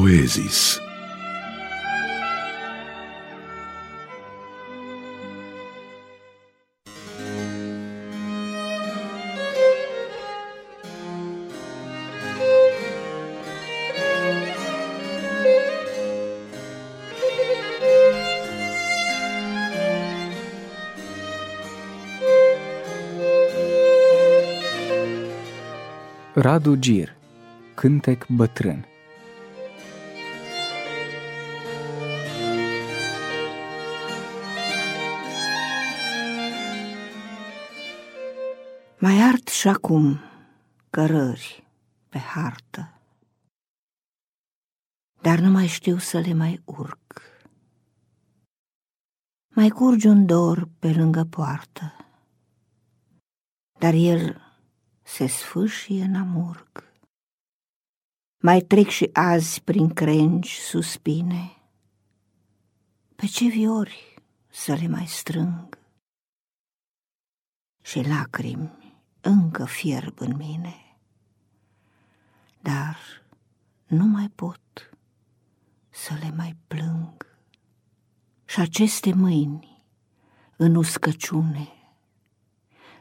poezis. Radu Gir Cântec bătrân Mai ard și acum cărări pe hartă, dar nu mai știu să le mai urc. Mai curge un dor pe lângă poartă, dar el se sfâșie în amurg. Mai trec și azi prin crengi suspine, pe ce viori să le mai strâng? Și lacrimi încă fierb în mine, dar nu mai pot să le mai plâng. Și aceste mâini în uscăciune,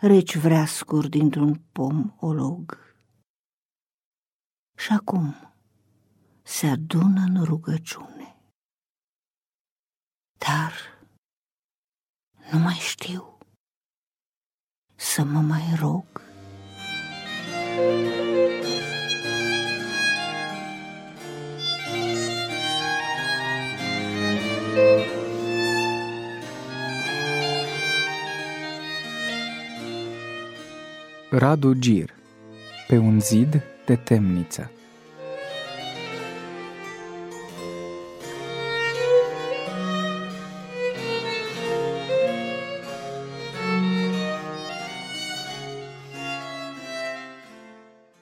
reci vreascuri dintr-un pom olog. Și acum se adună în rugăciune. Dar nu mai știu să mă mai rog. Radu Gir Pe un zid de temniță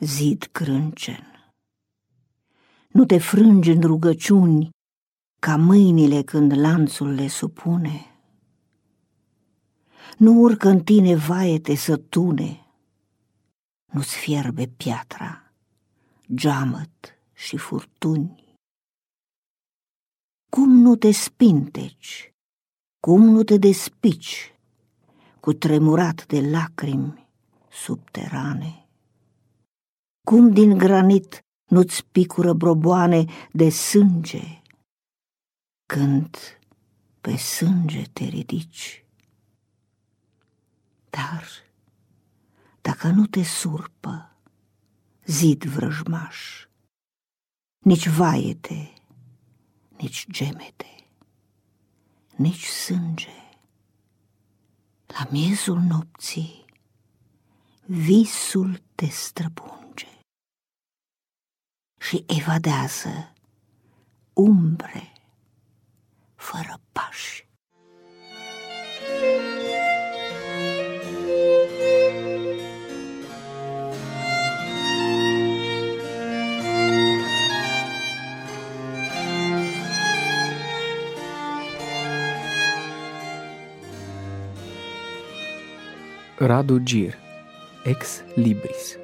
Zid crâncen, nu te frângi în rugăciuni ca mâinile când lanțul le supune. Nu urcă în tine vaete să tune, nu-ți fierbe piatra, geamăt și furtuni. Cum nu te spinteci, cum nu te despici, cu tremurat de lacrimi subterane? Cum din granit nu-ți picură broboane de sânge, când pe sânge te ridici? Dar dacă nu te surpă zid vrăjmaș, nici vaiete, nici gemete, nici sânge. La miezul nopții visul te străpunge și evadează umbre fără pași. Radu Gir Ex Libris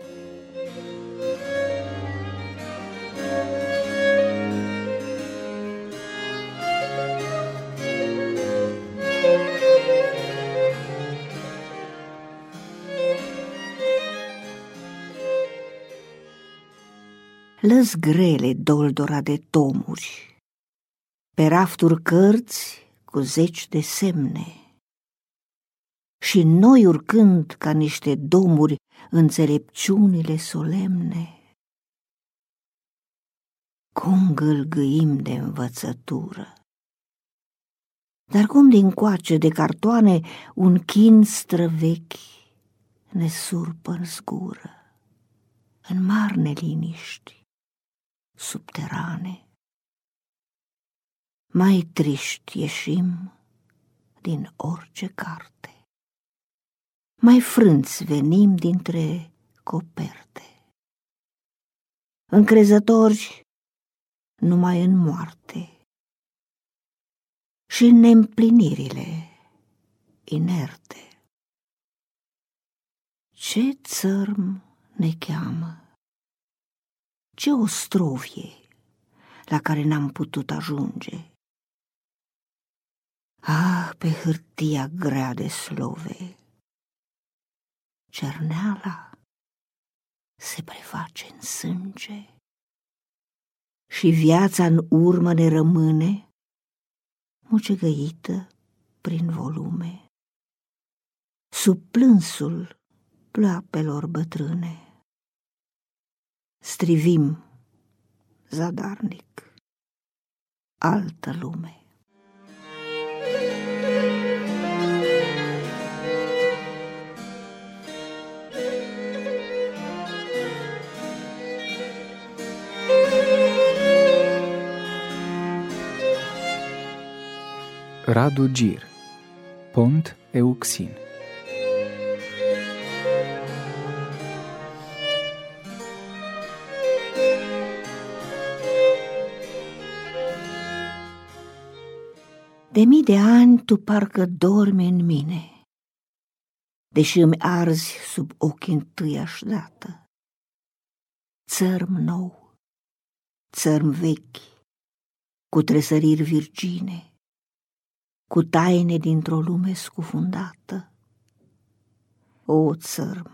Lăs grele doldora de tomuri, pe rafturi cărți cu zeci de semne, și noi urcând ca niște domuri înțelepciunile solemne. Cum gâlgâim de învățătură! Dar cum din coace de cartoane un chin străvechi ne surpă în zgură, în mari neliniști, subterane. Mai triști ieșim din orice carte mai frânți venim dintre coperte. Încrezătorși numai în moarte și în neîmplinirile inerte. Ce țărm ne cheamă, ce ostrovie la care n-am putut ajunge. Ah, pe hârtia grea de slove, cerneala se preface în sânge și viața în urmă ne rămâne mucegăită prin volume. Sub plânsul pleoapelor bătrâne, strivim zadarnic. Altă lume. Radu Gir. Pont Euxin De mii de ani tu parcă dormi în mine, Deși îmi arzi sub ochii întâiași dată. Țărm nou, țărm vechi, cu tresăriri virgine, cu taine dintr-o lume scufundată. O țărm,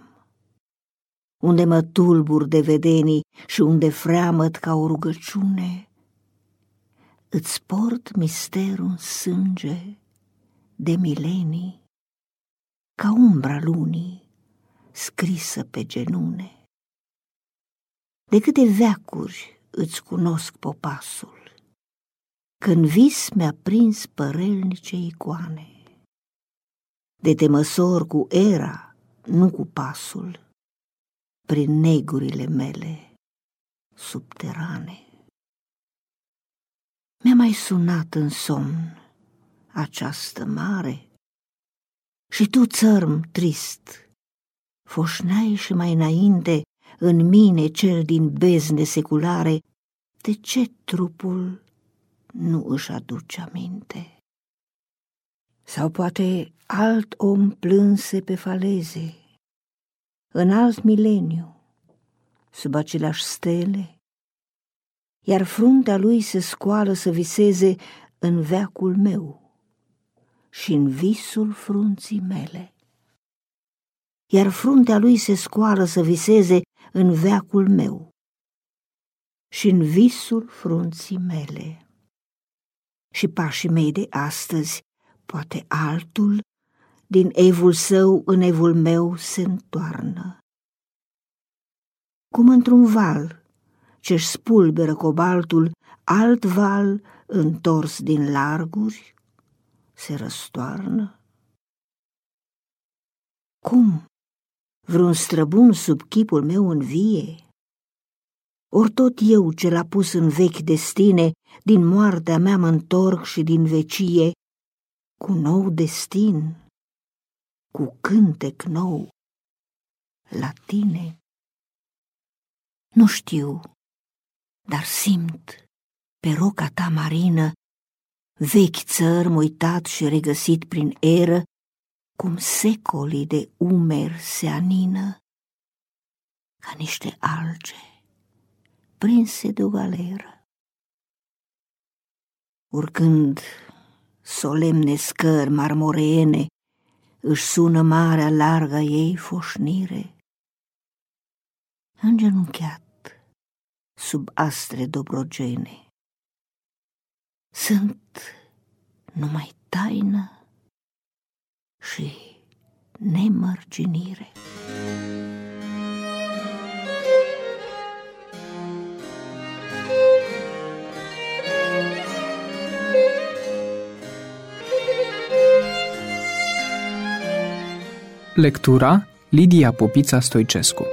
unde mă tulbur de vedenii și unde freamăt ca o rugăciune, îți port misterul în sânge de milenii, ca umbra lunii scrisă pe genune. De câte veacuri îți cunosc popasul, când vis mi-a prins părelnice icoane. De te măsor cu era, nu cu pasul, prin negurile mele subterane. Mi-a mai sunat în somn această mare. Și tu, țărm trist, foșneai și mai înainte în mine cel din bezne seculare, de ce trupul nu își aduce aminte. Sau poate alt om plânse pe faleze, în alt mileniu, sub aceleași stele, iar fruntea lui se scoală să viseze în veacul meu și în visul frunții mele. Iar fruntea lui se scoală să viseze în veacul meu și în visul frunții mele și pașii mei de astăzi, poate altul, din evul său în evul meu se întoarnă. Cum într-un val ce-și spulberă cobaltul, alt val întors din larguri se răstoarnă? Cum? Vreun străbun sub chipul meu în vie? Ori tot eu ce l-a pus în vechi destine, din moartea mea mă întorc și din vecie, cu nou destin, cu cântec nou, la tine. Nu știu, dar simt pe roca ta marină, vechi țărm uitat și regăsit prin eră, cum secolii de umer se anină, ca niște alge prinse de o galeră. Urcând solemne scări marmoreene, își sună marea larga ei foșnire. Îngenunchiat sub astre dobrogene, sunt numai taină și nemărginire. Lectura Lidia Popița Stoicescu